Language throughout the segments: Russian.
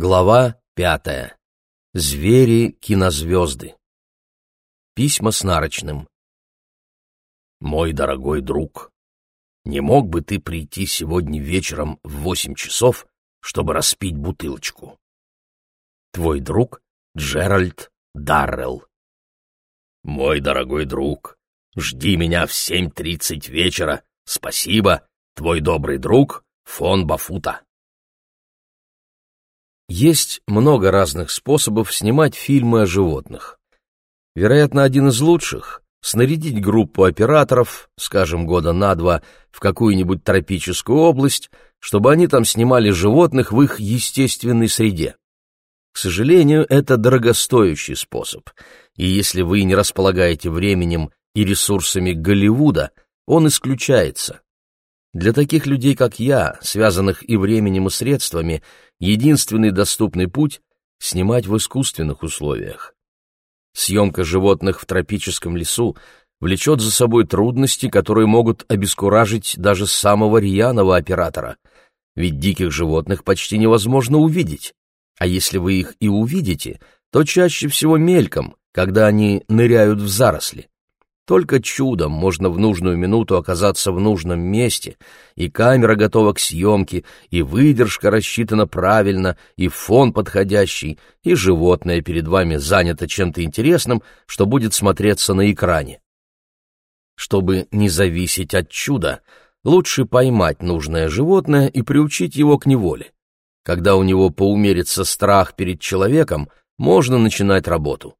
Глава пятая. Звери-кинозвезды. Письма с нарочным. «Мой дорогой друг, не мог бы ты прийти сегодня вечером в восемь часов, чтобы распить бутылочку?» Твой друг Джеральд Даррелл. «Мой дорогой друг, жди меня в семь тридцать вечера. Спасибо, твой добрый друг фон Бафута». Есть много разных способов снимать фильмы о животных. Вероятно, один из лучших — снарядить группу операторов, скажем, года на два, в какую-нибудь тропическую область, чтобы они там снимали животных в их естественной среде. К сожалению, это дорогостоящий способ, и если вы не располагаете временем и ресурсами Голливуда, он исключается. Для таких людей, как я, связанных и временем, и средствами, единственный доступный путь — снимать в искусственных условиях. Съемка животных в тропическом лесу влечет за собой трудности, которые могут обескуражить даже самого рьяного оператора, ведь диких животных почти невозможно увидеть, а если вы их и увидите, то чаще всего мельком, когда они ныряют в заросли. Только чудом можно в нужную минуту оказаться в нужном месте, и камера готова к съемке, и выдержка рассчитана правильно, и фон подходящий, и животное перед вами занято чем-то интересным, что будет смотреться на экране. Чтобы не зависеть от чуда, лучше поймать нужное животное и приучить его к неволе. Когда у него поумерится страх перед человеком, можно начинать работу.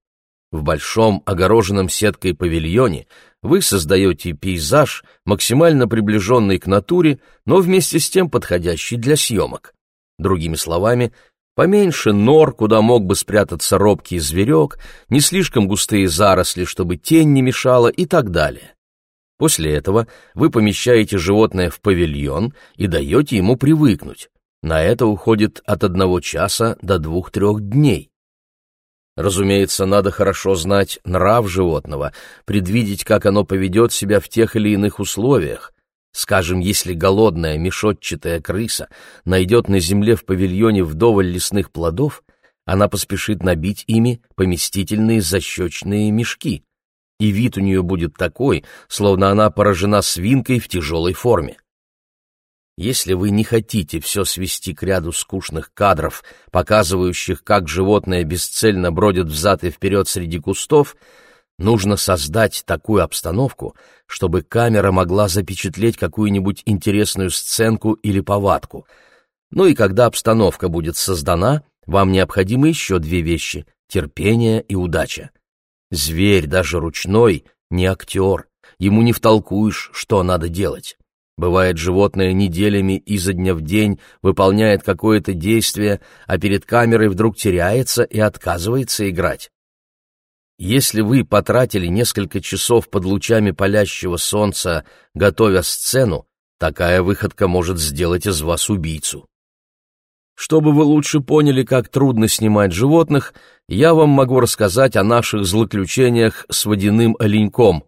В большом огороженном сеткой павильоне вы создаете пейзаж, максимально приближенный к натуре, но вместе с тем подходящий для съемок. Другими словами, поменьше нор, куда мог бы спрятаться робкий зверек, не слишком густые заросли, чтобы тень не мешала и так далее. После этого вы помещаете животное в павильон и даете ему привыкнуть. На это уходит от одного часа до двух-трех дней. Разумеется, надо хорошо знать нрав животного, предвидеть, как оно поведет себя в тех или иных условиях. Скажем, если голодная мешотчатая крыса найдет на земле в павильоне вдоволь лесных плодов, она поспешит набить ими поместительные защечные мешки, и вид у нее будет такой, словно она поражена свинкой в тяжелой форме. Если вы не хотите все свести к ряду скучных кадров, показывающих, как животное бесцельно бродит взад и вперед среди кустов, нужно создать такую обстановку, чтобы камера могла запечатлеть какую-нибудь интересную сценку или повадку. Ну и когда обстановка будет создана, вам необходимы еще две вещи — терпение и удача. Зверь, даже ручной, не актер, ему не втолкуешь, что надо делать. Бывает, животное неделями изо дня в день выполняет какое-то действие, а перед камерой вдруг теряется и отказывается играть. Если вы потратили несколько часов под лучами палящего солнца, готовя сцену, такая выходка может сделать из вас убийцу. Чтобы вы лучше поняли, как трудно снимать животных, я вам могу рассказать о наших злоключениях с водяным оленьком,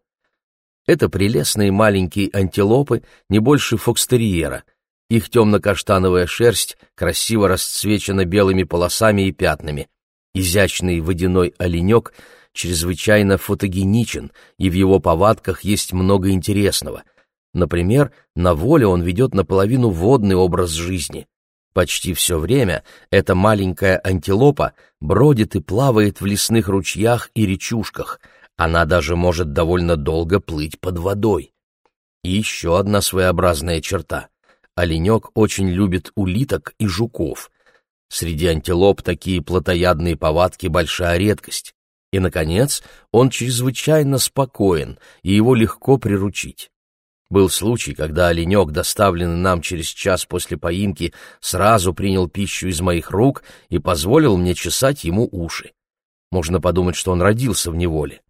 это прелестные маленькие антилопы, не больше фокстерьера. Их темно-каштановая шерсть красиво расцвечена белыми полосами и пятнами. Изящный водяной оленек чрезвычайно фотогеничен, и в его повадках есть много интересного. Например, на воле он ведет наполовину водный образ жизни. Почти все время эта маленькая антилопа бродит и плавает в лесных ручьях и речушках — она даже может довольно долго плыть под водой. И еще одна своеобразная черта. Оленек очень любит улиток и жуков. Среди антилоп такие плотоядные повадки — большая редкость. И, наконец, он чрезвычайно спокоен, и его легко приручить. Был случай, когда оленек, доставленный нам через час после поимки, сразу принял пищу из моих рук и позволил мне чесать ему уши. Можно подумать, что он родился в неволе.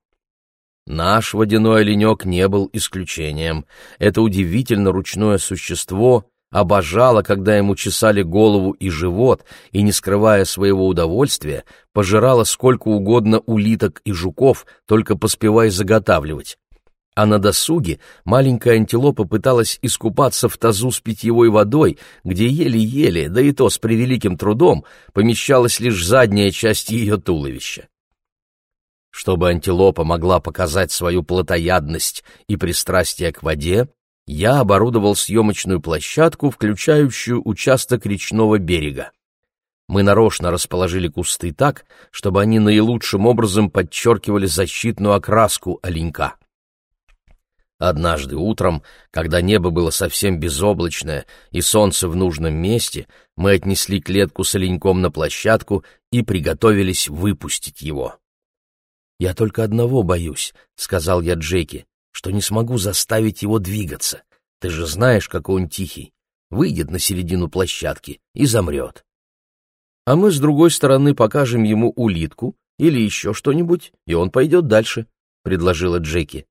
Наш водяной оленек не был исключением. Это удивительно ручное существо обожало, когда ему чесали голову и живот, и, не скрывая своего удовольствия, пожирало сколько угодно улиток и жуков, только поспевая заготавливать. а на досуге маленькая антилопа пыталась искупаться в тазу с питьевой водой, где еле-еле, да и то с превеликим трудом, помещалась лишь задняя часть ее туловища. Чтобы антилопа могла показать свою плотоядность и пристрастие к воде, я оборудовал съемочную площадку, включающую участок речного берега. Мы нарочно расположили кусты так, чтобы они наилучшим образом подчеркивали защитную окраску оленька. Однажды утром, когда небо было совсем безоблачное и солнце в нужном месте, мы отнесли клетку с оленьком на площадку и приготовились выпустить его. «Я только одного боюсь», — сказал я Джеки, — «что не смогу заставить его двигаться. Ты же знаешь, какой он тихий. Выйдет на середину площадки и замрет. А мы с другой стороны покажем ему улитку или еще что-нибудь, и он пойдет дальше», — предложила Джеки.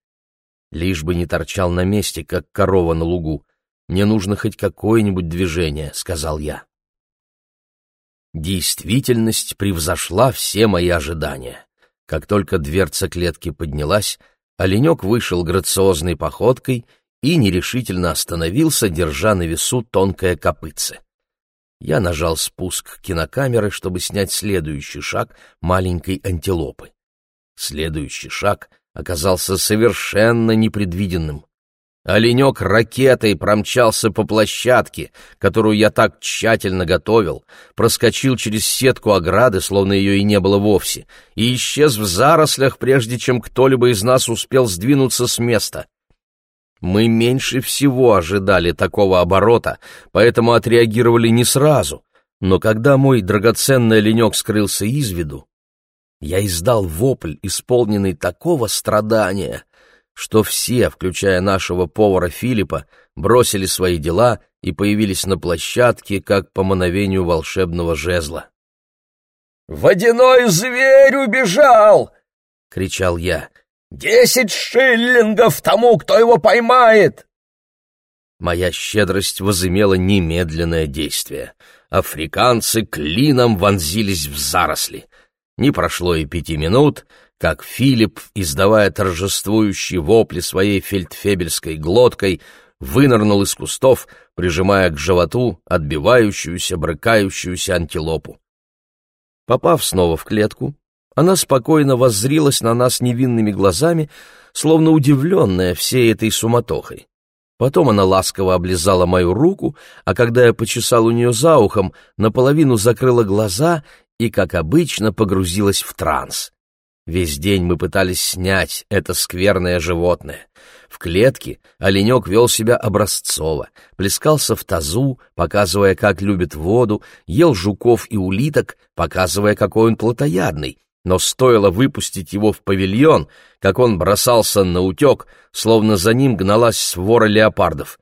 Лишь бы не торчал на месте, как корова на лугу. Мне нужно хоть какое-нибудь движение, — сказал я. Действительность превзошла все мои ожидания. Как только дверца клетки поднялась, оленек вышел грациозной походкой и нерешительно остановился, держа на весу тонкое копытце. Я нажал спуск кинокамеры, чтобы снять следующий шаг маленькой антилопы. Следующий шаг оказался совершенно непредвиденным. Оленек ракетой промчался по площадке, которую я так тщательно готовил, проскочил через сетку ограды, словно ее и не было вовсе, и исчез в зарослях, прежде чем кто-либо из нас успел сдвинуться с места. Мы меньше всего ожидали такого оборота, поэтому отреагировали не сразу, но когда мой драгоценный оленек скрылся из виду, я издал вопль, исполненный такого страдания, что все, включая нашего повара Филиппа, бросили свои дела и появились на площадке, как по мановению волшебного жезла. «Водяной зверь убежал!» — кричал я. «Десять шиллингов тому, кто его поймает!» Моя щедрость возымела немедленное действие. Африканцы клином вонзились в заросли. Не прошло и пяти минут, как Филипп, издавая торжествующие вопли своей фельдфебельской глоткой, вынырнул из кустов, прижимая к животу отбивающуюся, брыкающуюся антилопу. Попав снова в клетку, она спокойно воззрилась на нас невинными глазами, словно удивленная всей этой суматохой. Потом она ласково облизала мою руку, а когда я почесал у нее за ухом, наполовину закрыла глаза и, как обычно, погрузилась в транс. Весь день мы пытались снять это скверное животное. В клетке оленек вел себя образцово, плескался в тазу, показывая, как любит воду, ел жуков и улиток, показывая, какой он плотоядный, но стоило выпустить его в павильон, как он бросался на утек, словно за ним гналась свора леопардов.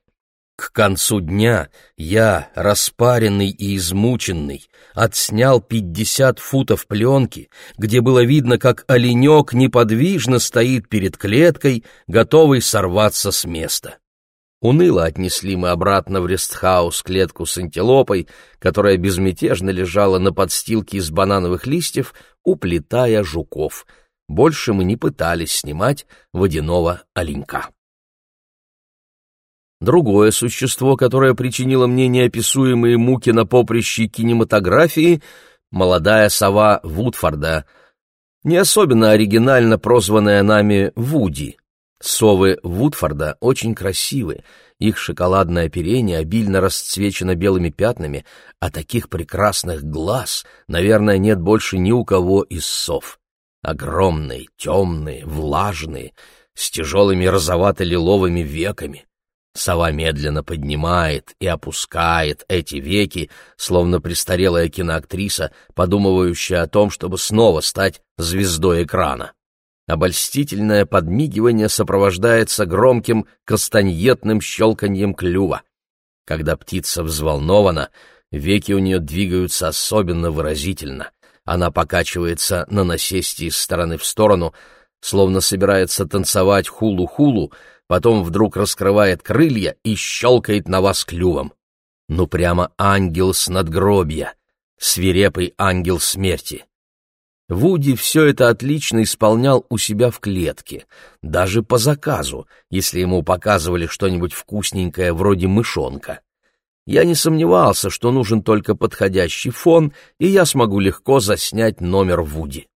К концу дня я, распаренный и измученный, отснял пятьдесят футов пленки, где было видно, как оленек неподвижно стоит перед клеткой, готовый сорваться с места. Уныло отнесли мы обратно в рестхаус клетку с антилопой, которая безмятежно лежала на подстилке из банановых листьев, уплетая жуков. Больше мы не пытались снимать водяного оленька. Другое существо, которое причинило мне неописуемые муки на поприще кинематографии — молодая сова Вудфорда, не особенно оригинально прозванная нами Вуди. Совы Вудфорда очень красивы, их шоколадное оперение обильно расцвечено белыми пятнами, а таких прекрасных глаз, наверное, нет больше ни у кого из сов. Огромные, темные, влажные, с тяжелыми розовато-лиловыми веками. Сова медленно поднимает и опускает эти веки, словно престарелая киноактриса, подумывающая о том, чтобы снова стать звездой экрана. Обольстительное подмигивание сопровождается громким кастаньетным щелканьем клюва. Когда птица взволнована, веки у нее двигаются особенно выразительно. Она покачивается на насесте из стороны в сторону, словно собирается танцевать хулу-хулу, потом вдруг раскрывает крылья и щелкает на вас клювом. Ну прямо ангел с надгробья, свирепый ангел смерти. Вуди все это отлично исполнял у себя в клетке, даже по заказу, если ему показывали что-нибудь вкусненькое вроде мышонка. Я не сомневался, что нужен только подходящий фон, и я смогу легко заснять номер Вуди.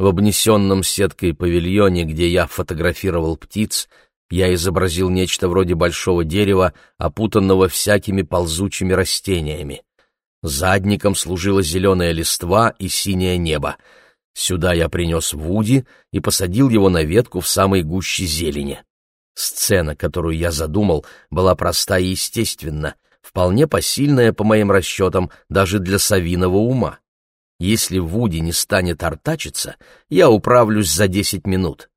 В обнесенном сеткой павильоне, где я фотографировал птиц, я изобразил нечто вроде большого дерева, опутанного всякими ползучими растениями. Задником служила зеленая листва и синее небо. Сюда я принес Вуди и посадил его на ветку в самой гуще зелени. Сцена, которую я задумал, была проста и естественна, вполне посильная, по моим расчетам, даже для совиного ума. Если Вуди не станет артачиться, я управлюсь за десять минут.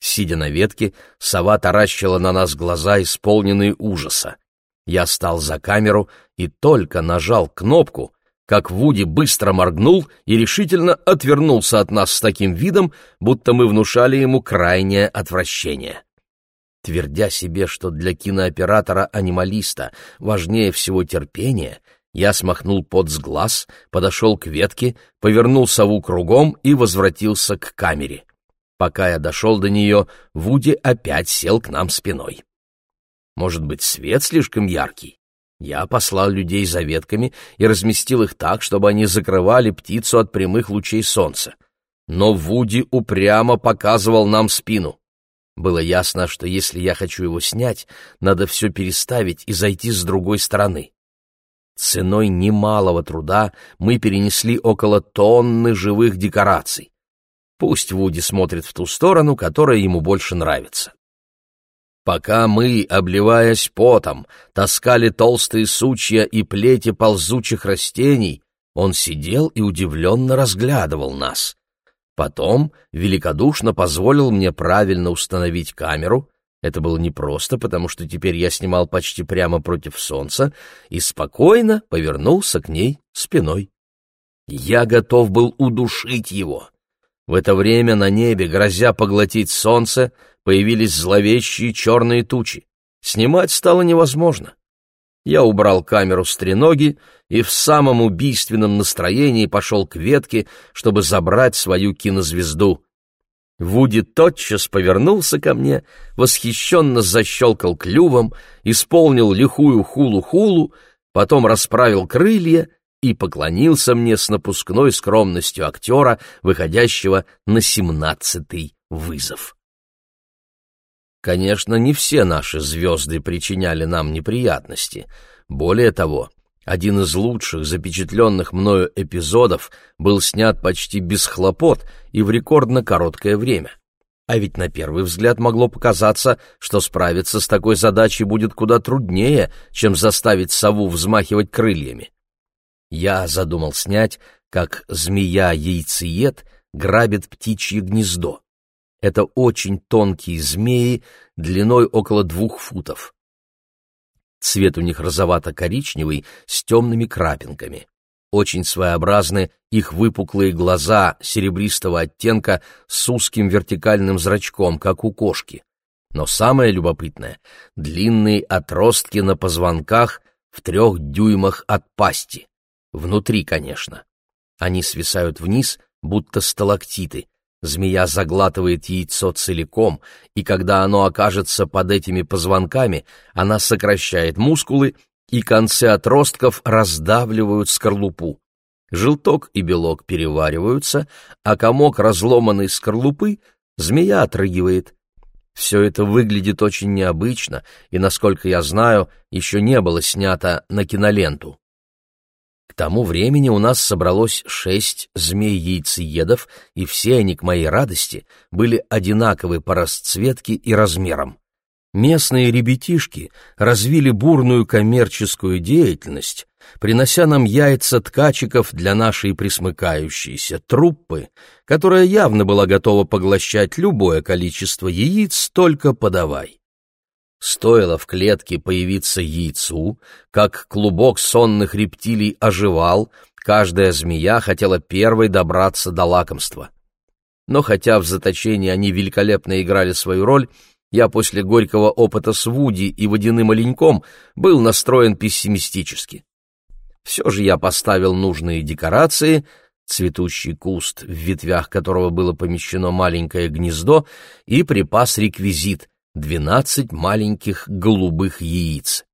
Сидя на ветке, сова таращила на нас глаза, исполненные ужаса. Я стал за камеру и только нажал кнопку, как Вуди быстро моргнул и решительно отвернулся от нас с таким видом, будто мы внушали ему крайнее отвращение. Твердя себе, что для кинооператора-анималиста важнее всего терпение, я смахнул пот с глаз, подошел к ветке, повернул сову кругом и возвратился к камере. Пока я дошел до нее, Вуди опять сел к нам спиной. Может быть, свет слишком яркий? Я послал людей за ветками и разместил их так, чтобы они закрывали птицу от прямых лучей солнца. Но Вуди упрямо показывал нам спину. Было ясно, что если я хочу его снять, надо все переставить и зайти с другой стороны. Ценой немалого труда мы перенесли около тонны живых декораций. Пусть Вуди смотрит в ту сторону, которая ему больше нравится. Пока мы, обливаясь потом, таскали толстые сучья и плети ползучих растений, он сидел и удивленно разглядывал нас. Потом великодушно позволил мне правильно установить камеру, это было непросто, потому что теперь я снимал почти прямо против солнца, и спокойно повернулся к ней спиной. Я готов был удушить его. В это время на небе, грозя поглотить солнце, появились зловещие черные тучи. Снимать стало невозможно. Я убрал камеру с треноги и в самом убийственном настроении пошел к ветке, чтобы забрать свою кинозвезду. Вуди тотчас повернулся ко мне, восхищенно защелкал клювом, исполнил лихую хулу-хулу, потом расправил крылья и поклонился мне с напускной скромностью актера, выходящего на семнадцатый вызов. Конечно, не все наши звезды причиняли нам неприятности. Более того, один из лучших запечатленных мною эпизодов был снят почти без хлопот и в рекордно короткое время. А ведь на первый взгляд могло показаться, что справиться с такой задачей будет куда труднее, чем заставить сову взмахивать крыльями. Я задумал снять, как змея-яйцеед грабит птичье гнездо. Это очень тонкие змеи, длиной около двух футов. Цвет у них розовато-коричневый с темными крапинками. Очень своеобразны их выпуклые глаза серебристого оттенка с узким вертикальным зрачком, как у кошки. Но самое любопытное — длинные отростки на позвонках в трех дюймах от пасти. Внутри, конечно. Они свисают вниз, будто сталактиты, Змея заглатывает яйцо целиком, и когда оно окажется под этими позвонками, она сокращает мускулы, и концы отростков раздавливают скорлупу. Желток и белок перевариваются, а комок разломанной скорлупы змея отрыгивает. Все это выглядит очень необычно, и, насколько я знаю, еще не было снято на киноленту тому времени у нас собралось шесть змей-яйцеедов, и все они, к моей радости, были одинаковы по расцветке и размерам. Местные ребятишки развили бурную коммерческую деятельность, принося нам яйца ткачиков для нашей присмыкающейся труппы, которая явно была готова поглощать любое количество яиц, только подавай. Стоило в клетке появиться яйцу, как клубок сонных рептилий оживал, каждая змея хотела первой добраться до лакомства. Но хотя в заточении они великолепно играли свою роль, я после горького опыта с Вуди и водяным оленьком был настроен пессимистически. Все же я поставил нужные декорации, цветущий куст, в ветвях которого было помещено маленькое гнездо, и припас реквизит — двенадцать маленьких голубых яиц.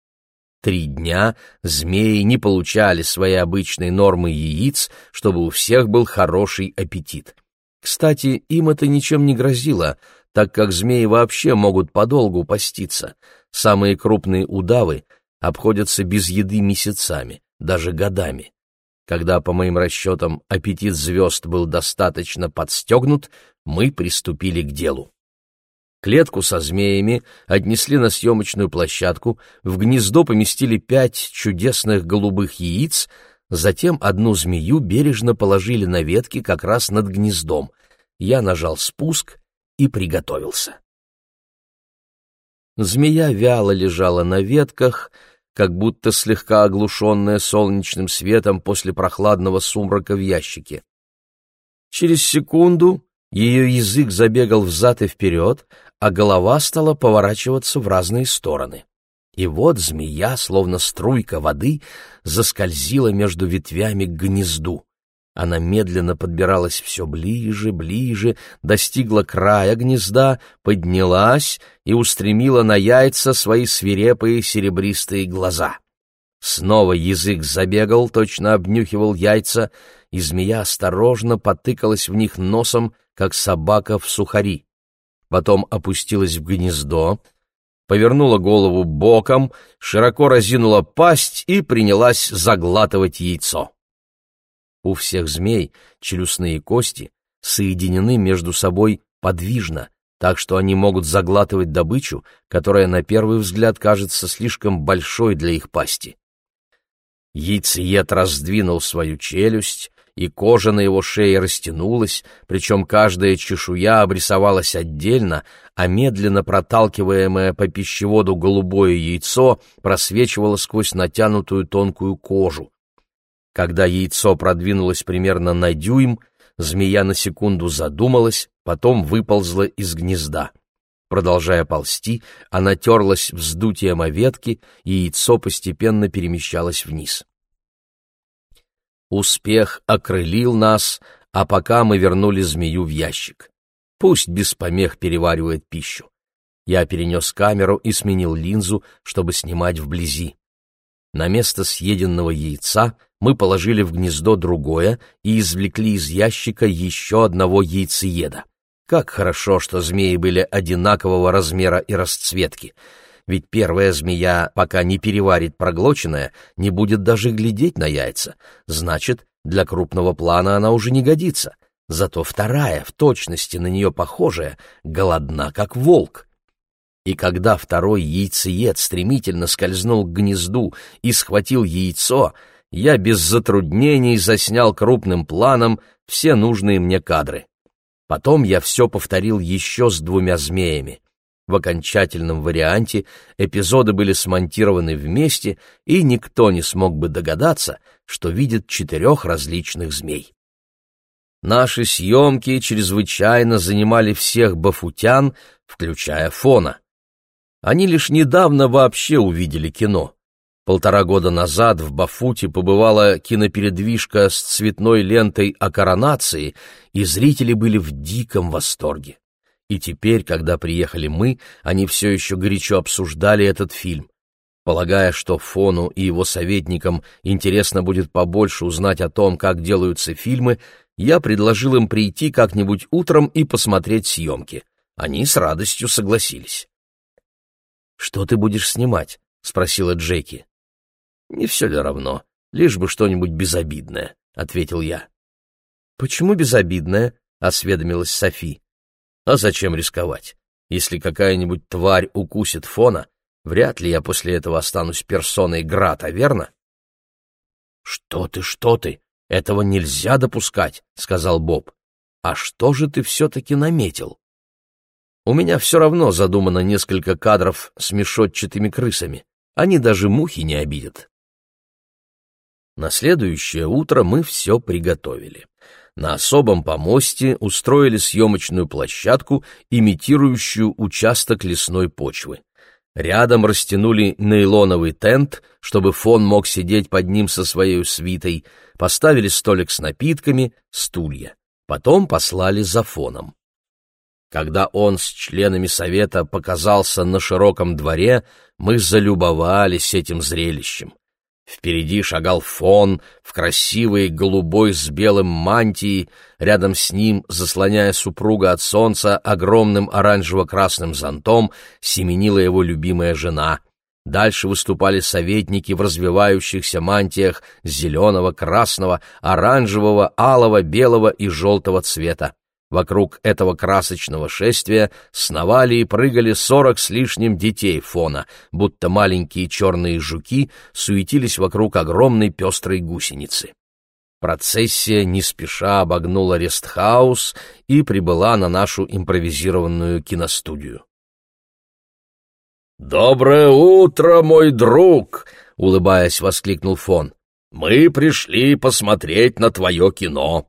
Три дня змеи не получали своей обычной нормы яиц, чтобы у всех был хороший аппетит. Кстати, им это ничем не грозило, так как змеи вообще могут подолгу поститься. Самые крупные удавы обходятся без еды месяцами, даже годами. Когда, по моим расчетам, аппетит звезд был достаточно подстегнут, мы приступили к делу. Клетку со змеями отнесли на съемочную площадку, в гнездо поместили пять чудесных голубых яиц, затем одну змею бережно положили на ветки как раз над гнездом. Я нажал спуск и приготовился. Змея вяло лежала на ветках, как будто слегка оглушенная солнечным светом после прохладного сумрака в ящике. Через секунду ее язык забегал взад и вперед, а голова стала поворачиваться в разные стороны. И вот змея, словно струйка воды, заскользила между ветвями к гнезду. Она медленно подбиралась все ближе, ближе, достигла края гнезда, поднялась и устремила на яйца свои свирепые серебристые глаза. Снова язык забегал, точно обнюхивал яйца, и змея осторожно потыкалась в них носом, как собака в сухари потом опустилась в гнездо, повернула голову боком, широко разинула пасть и принялась заглатывать яйцо. У всех змей челюстные кости соединены между собой подвижно, так что они могут заглатывать добычу, которая на первый взгляд кажется слишком большой для их пасти. Яйцеед раздвинул свою челюсть, и кожа на его шее растянулась, причем каждая чешуя обрисовалась отдельно, а медленно проталкиваемое по пищеводу голубое яйцо просвечивало сквозь натянутую тонкую кожу. Когда яйцо продвинулось примерно на дюйм, змея на секунду задумалась, потом выползла из гнезда. Продолжая ползти, она терлась вздутием о ветки, и яйцо постепенно перемещалось вниз. Успех окрылил нас, а пока мы вернули змею в ящик. Пусть без помех переваривает пищу. Я перенес камеру и сменил линзу, чтобы снимать вблизи. На место съеденного яйца мы положили в гнездо другое и извлекли из ящика еще одного яйцееда. Как хорошо, что змеи были одинакового размера и расцветки — ведь первая змея, пока не переварит проглоченное, не будет даже глядеть на яйца. Значит, для крупного плана она уже не годится. Зато вторая, в точности на нее похожая, голодна, как волк. И когда второй яйцеед стремительно скользнул к гнезду и схватил яйцо, я без затруднений заснял крупным планом все нужные мне кадры. Потом я все повторил еще с двумя змеями. В окончательном варианте эпизоды были смонтированы вместе, и никто не смог бы догадаться, что видит четырех различных змей. Наши съемки чрезвычайно занимали всех бафутян, включая Фона. Они лишь недавно вообще увидели кино. Полтора года назад в Бафуте побывала кинопередвижка с цветной лентой о коронации, и зрители были в диком восторге. И теперь, когда приехали мы, они все еще горячо обсуждали этот фильм. Полагая, что Фону и его советникам интересно будет побольше узнать о том, как делаются фильмы, я предложил им прийти как-нибудь утром и посмотреть съемки. Они с радостью согласились. «Что ты будешь снимать?» — спросила Джеки. «Не все ли равно, лишь бы что-нибудь безобидное», — ответил я. «Почему безобидное?» — осведомилась Софи. А зачем рисковать? Если какая-нибудь тварь укусит Фона, вряд ли я после этого останусь персоной Грата, верно? «Что ты, что ты? Этого нельзя допускать», — сказал Боб. «А что же ты все-таки наметил?» «У меня все равно задумано несколько кадров с мешотчатыми крысами. Они даже мухи не обидят». На следующее утро мы все приготовили на особом помосте устроили съемочную площадку, имитирующую участок лесной почвы. Рядом растянули нейлоновый тент, чтобы фон мог сидеть под ним со своей свитой, поставили столик с напитками, стулья. Потом послали за фоном. Когда он с членами совета показался на широком дворе, мы залюбовались этим зрелищем. Впереди шагал фон в красивой голубой с белым мантии, рядом с ним, заслоняя супруга от солнца огромным оранжево-красным зонтом, семенила его любимая жена. Дальше выступали советники в развивающихся мантиях зеленого, красного, оранжевого, алого, белого и желтого цвета. Вокруг этого красочного шествия сновали и прыгали сорок с лишним детей фона, будто маленькие черные жуки суетились вокруг огромной пестрой гусеницы. Процессия не спеша обогнула рестхаус и прибыла на нашу импровизированную киностудию. «Доброе утро, мой друг!» — улыбаясь, воскликнул фон. «Мы пришли посмотреть на твое кино».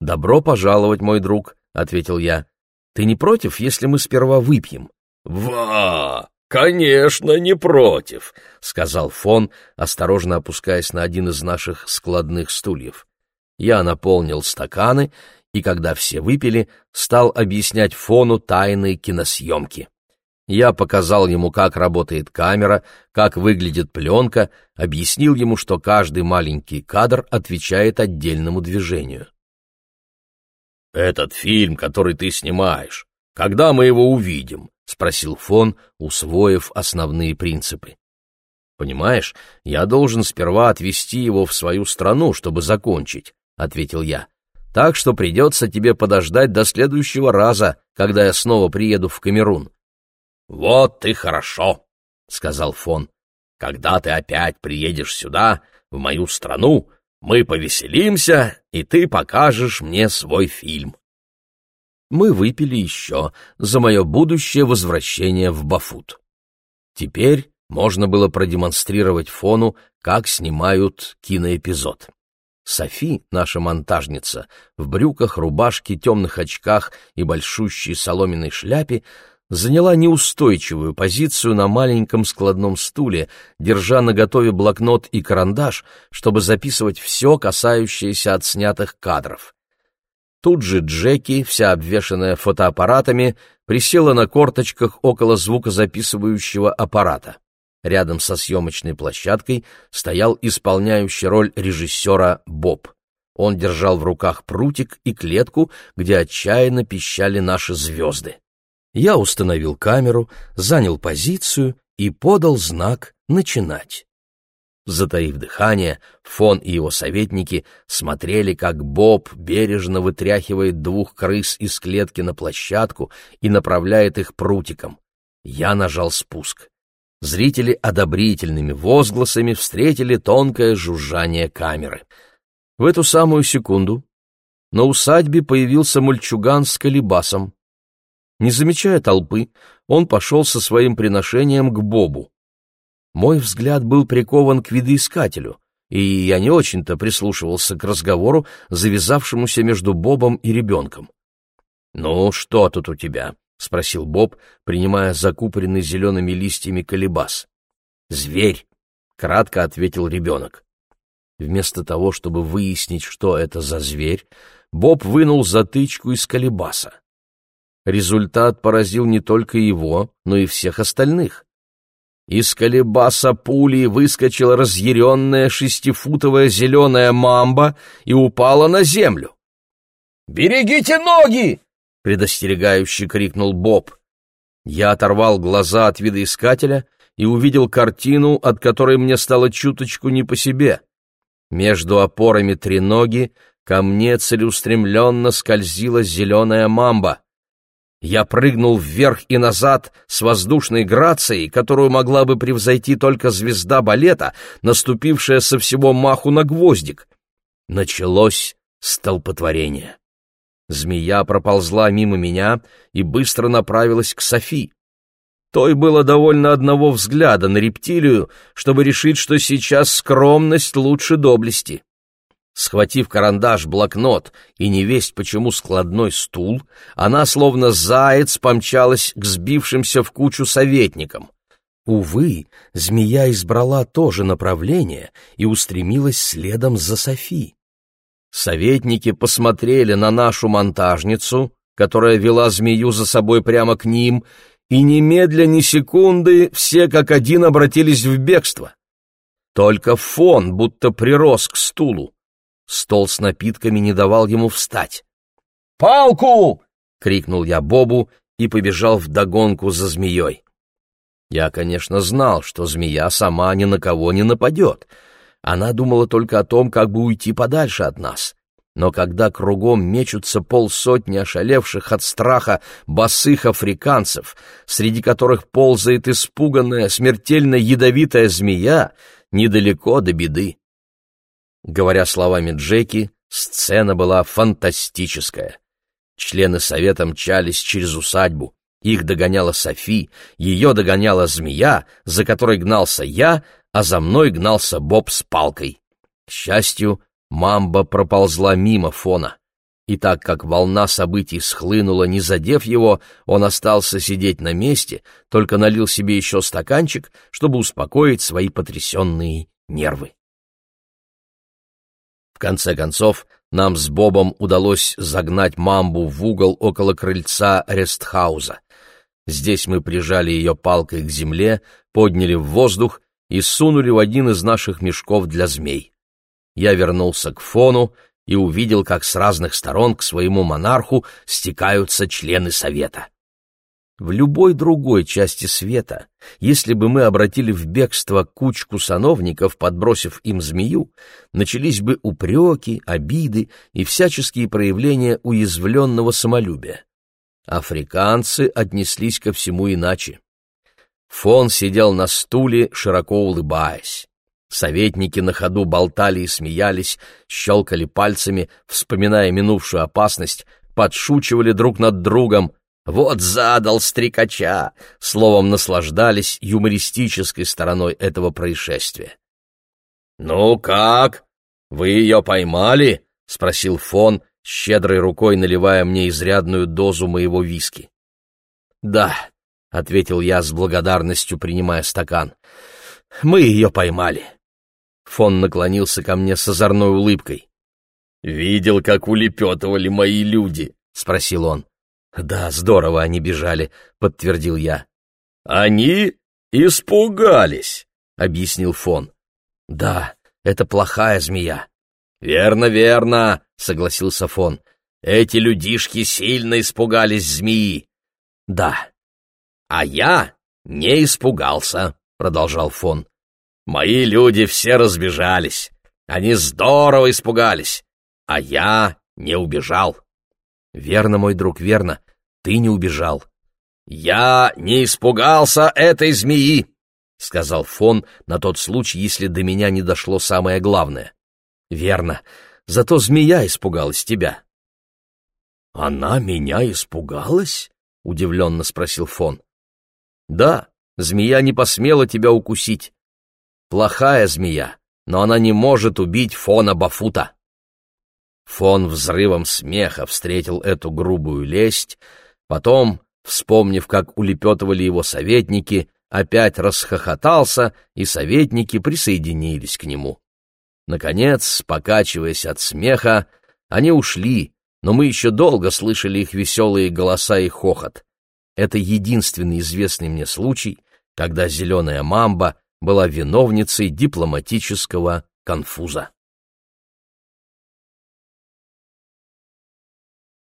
«Добро пожаловать, мой друг», — ответил я. «Ты не против, если мы сперва выпьем?» «Ва! Конечно, не против», — сказал фон, осторожно опускаясь на один из наших складных стульев. Я наполнил стаканы, и когда все выпили, стал объяснять фону тайны киносъемки. Я показал ему, как работает камера, как выглядит пленка, объяснил ему, что каждый маленький кадр отвечает отдельному движению. «Этот фильм, который ты снимаешь, когда мы его увидим?» — спросил фон, усвоив основные принципы. «Понимаешь, я должен сперва отвезти его в свою страну, чтобы закончить», — ответил я. «Так что придется тебе подождать до следующего раза, когда я снова приеду в Камерун». «Вот и хорошо», — сказал фон. «Когда ты опять приедешь сюда, в мою страну, мы повеселимся, и ты покажешь мне свой фильм. Мы выпили еще за мое будущее возвращение в Бафут. Теперь можно было продемонстрировать фону, как снимают киноэпизод. Софи, наша монтажница, в брюках, рубашке, темных очках и большущей соломенной шляпе заняла неустойчивую позицию на маленьком складном стуле, держа наготове блокнот и карандаш, чтобы записывать все, касающееся отснятых кадров. Тут же Джеки, вся обвешанная фотоаппаратами, присела на корточках около звукозаписывающего аппарата. Рядом со съемочной площадкой стоял исполняющий роль режиссера Боб. Он держал в руках прутик и клетку, где отчаянно пищали наши звезды. Я установил камеру, занял позицию и подал знак «Начинать». Затаив дыхание, Фон и его советники смотрели, как Боб бережно вытряхивает двух крыс из клетки на площадку и направляет их прутиком. Я нажал спуск. Зрители одобрительными возгласами встретили тонкое жужжание камеры. В эту самую секунду на усадьбе появился мальчуган с колебасом. Не замечая толпы, он пошел со своим приношением к Бобу. Мой взгляд был прикован к видоискателю, и я не очень-то прислушивался к разговору, завязавшемуся между Бобом и ребенком. «Ну, что тут у тебя?» — спросил Боб, принимая закупоренный зелеными листьями колебас. «Зверь!» — кратко ответил ребенок. Вместо того, чтобы выяснить, что это за зверь, Боб вынул затычку из колебаса. Результат поразил не только его, но и всех остальных. Из колебаса пули выскочила разъяренная шестифутовая зеленая мамба и упала на землю. «Берегите ноги!» — предостерегающе крикнул Боб. Я оторвал глаза от видоискателя и увидел картину, от которой мне стало чуточку не по себе. Между опорами треноги ко мне целеустремленно скользила зеленая мамба. Я прыгнул вверх и назад с воздушной грацией, которую могла бы превзойти только звезда балета, наступившая со всего маху на гвоздик. Началось столпотворение. Змея проползла мимо меня и быстро направилась к Софи. Той было довольно одного взгляда на рептилию, чтобы решить, что сейчас скромность лучше доблести. Схватив карандаш, блокнот и невесть почему складной стул, она, словно заяц, помчалась к сбившимся в кучу советникам. Увы, змея избрала то же направление и устремилась следом за Софи. Советники посмотрели на нашу монтажницу, которая вела змею за собой прямо к ним, и немедля ни секунды все как один обратились в бегство. Только фон будто прирос к стулу. Стол с напитками не давал ему встать. «Палку!» — крикнул я Бобу и побежал вдогонку за змеей. Я, конечно, знал, что змея сама ни на кого не нападет. Она думала только о том, как бы уйти подальше от нас. Но когда кругом мечутся полсотни ошалевших от страха босых африканцев, среди которых ползает испуганная, смертельно ядовитая змея, недалеко до беды. Говоря словами Джеки, сцена была фантастическая. Члены совета мчались через усадьбу. Их догоняла Софи, ее догоняла змея, за которой гнался я, а за мной гнался Боб с палкой. К счастью, мамба проползла мимо фона. И так как волна событий схлынула, не задев его, он остался сидеть на месте, только налил себе еще стаканчик, чтобы успокоить свои потрясенные нервы. В конце концов, нам с Бобом удалось загнать мамбу в угол около крыльца Рестхауза. Здесь мы прижали ее палкой к земле, подняли в воздух и сунули в один из наших мешков для змей. Я вернулся к фону и увидел, как с разных сторон к своему монарху стекаются члены совета. В любой другой части света, если бы мы обратили в бегство кучку сановников, подбросив им змею, начались бы упреки, обиды и всяческие проявления уязвленного самолюбия. Африканцы отнеслись ко всему иначе. Фон сидел на стуле, широко улыбаясь. Советники на ходу болтали и смеялись, щелкали пальцами, вспоминая минувшую опасность, подшучивали друг над другом. Вот задал стрекача! Словом, наслаждались юмористической стороной этого происшествия. «Ну как? Вы ее поймали?» — спросил Фон, щедрой рукой наливая мне изрядную дозу моего виски. «Да», — ответил я с благодарностью, принимая стакан, — «мы ее поймали». Фон наклонился ко мне с озорной улыбкой. «Видел, как улепетывали мои люди?» — спросил он. «Да, здорово они бежали», — подтвердил я. «Они испугались», — объяснил Фон. «Да, это плохая змея». «Верно, верно», — согласился Фон. «Эти людишки сильно испугались змеи». «Да». «А я не испугался», — продолжал Фон. «Мои люди все разбежались. Они здорово испугались, а я не убежал». «Верно, мой друг, верно. Ты не убежал». «Я не испугался этой змеи», — сказал Фон на тот случай, если до меня не дошло самое главное. «Верно. Зато змея испугалась тебя». «Она меня испугалась?» — удивленно спросил Фон. «Да, змея не посмела тебя укусить. Плохая змея, но она не может убить Фона Бафута». Фон взрывом смеха встретил эту грубую лесть, потом, вспомнив, как улепетывали его советники, опять расхохотался, и советники присоединились к нему. Наконец, покачиваясь от смеха, они ушли, но мы еще долго слышали их веселые голоса и хохот. Это единственный известный мне случай, когда зеленая мамба была виновницей дипломатического конфуза.